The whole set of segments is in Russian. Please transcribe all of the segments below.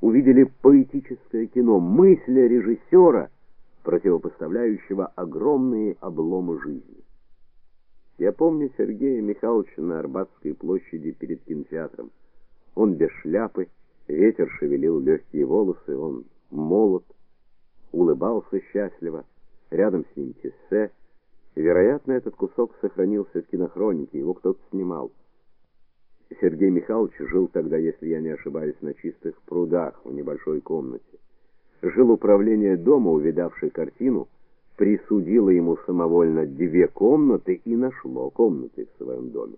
увидели поэтическое кино, мысль режиссера, противопоставляющего огромные обломы жизни. Я помню Сергея Михайловича на Арбатской площади перед кинотеатром. Он без шляпы, ветер шевелил легкие волосы, он молод, улыбался счастливо. Рядом с ним Тиссе. Вероятно, этот кусок сохранился в кинохронике, его кто-то снимал. Сергей Михайлович жил тогда, если я не ошибаюсь, на чистых прудах в небольшой комнате. Жил управление дома, увидавший картину, присудило ему самовольно две комнаты и нашло комнаты в своем доме.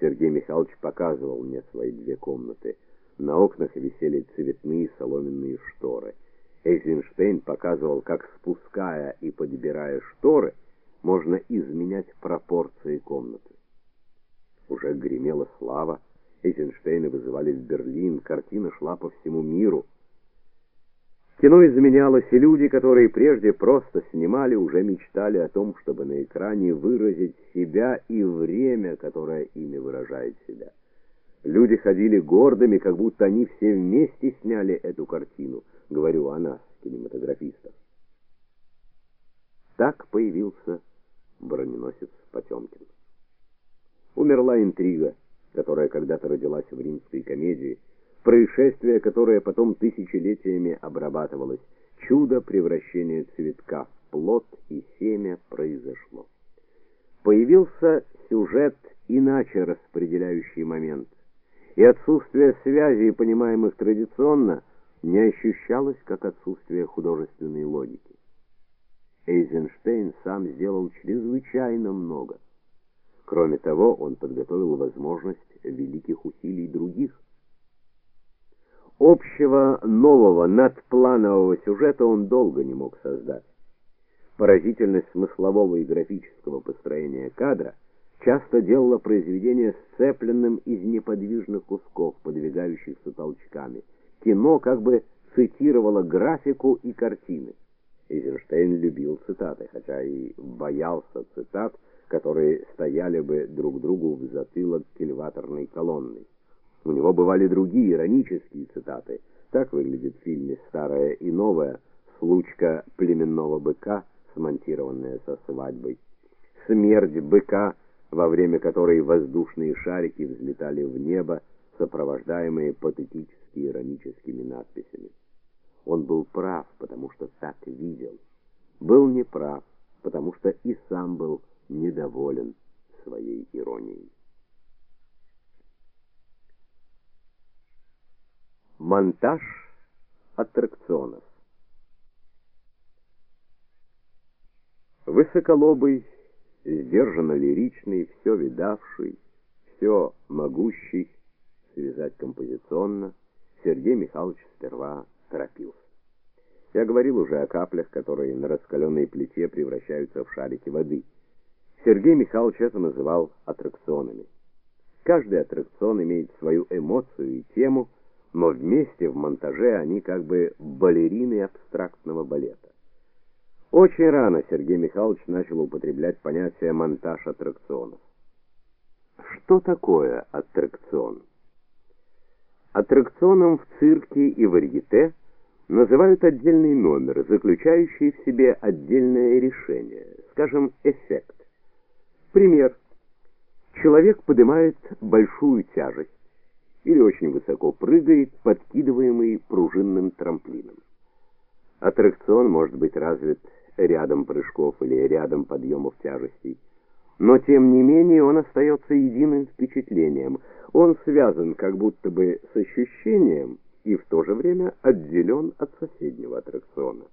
Сергей Михайлович показывал мне свои две комнаты. На окнах висели цветные соломенные шторы. Эйзенштейн показывал, как спуская и подбирая шторы, можно изменять пропорции комнаты. Уже гремела слава, Эйзенштейна вызывали в Берлин, картина шла по всему миру. Кино изменялось, и люди, которые прежде просто снимали, уже мечтали о том, чтобы на экране выразить себя и время, которое ими выражает себя. Люди ходили гордыми, как будто они все вместе сняли эту картину, говорю о нас, кинематографистах. Так появился броненосец Потемкин. Умерла интрига, которая когда-то родилась в римской комедии, происшествие, которое потом тысячелетиями обрабатывалось. Чудо превращения цветка в плод и семя произошло. Появился сюжет, иначе распределяющий момент. И отсутствие связей, понимаемых традиционно, не ощущалось как отсутствие художественной логики. Эйзенштейн сам сделал чрезвычайно много. Кроме того, он подготовил возможность великих усилий других. Общего нового надпланового сюжета он долго не мог создать. Поразительность смыслового и графического построения кадра часто делала произведение сцепленным из неподвижных кусков, подвигающихся толчками. Кино как бы цитировало графику и картины. Эйзенштейн любил цитаты, хотя и боялся цитат, которые стояли бы друг другу в затылок кильваторной колонны. У него бывали другие иронические цитаты. Так выглядит в фильме Старое и новое случка племенного быка, смонтированная со свадьбой. Смерть быка, во время которой воздушные шарики взлетали в небо, сопровождаемые патетически ироническими надписями. Он был прав, потому что так видел. Был неправ, потому что и сам был недоволен своей иронией. Монтаж аттракционов. Высоколобый, сдержанно лиричный, все видавший, все могущий связать композиционно, Сергей Михайлович сперва торопился. Я говорил уже о каплях, которые на раскаленной плите превращаются в шарики воды. Сергей Михайлович это называл аттракционами. Каждый аттракцион имеет свою эмоцию и тему, но вместе в монтаже они как бы балерины абстрактного балета. Очень рано Сергей Михайлович начал употреблять понятие монтаж аттракционов. Что такое аттракцион? Аттракционом в цирке и варьете называют отдельный номер, заключающий в себе отдельное решение, скажем, эффект. Пример. Человек поднимает большую тяжесть или очень высоко прыгает, подкидываемый пружинным трамплином. Аттракцион может быть развит рядом прыжков или рядом подъемов тяжестей, но тем не менее он остается единым впечатлением. Он связан как будто бы с ощущением и в то же время отделен от соседнего аттракциона.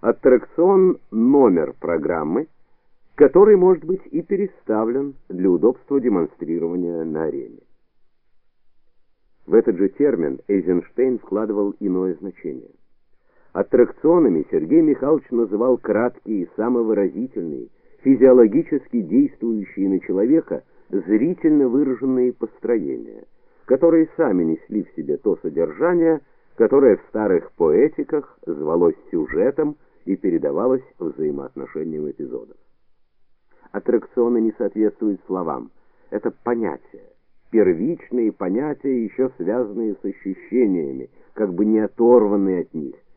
Аттракцион номер программы, который может быть и переставлен для удобства демонстрирования на арене. В этот же термин Эйзенштейн вкладывал иное значение. Аттракционами Сергей Михайлович называл краткие и самовыразительные, физиологически действующие на человека зрительно выраженные построения, которые сами несли в себе то содержание, которое в старых поэтиках звалось сюжетом и передавалось взаимоотношениям эпизодов. Аттракционы не соответствуют словам. Это понятие, первичные понятия, еще связанные с ощущениями, как бы не оторванные от них.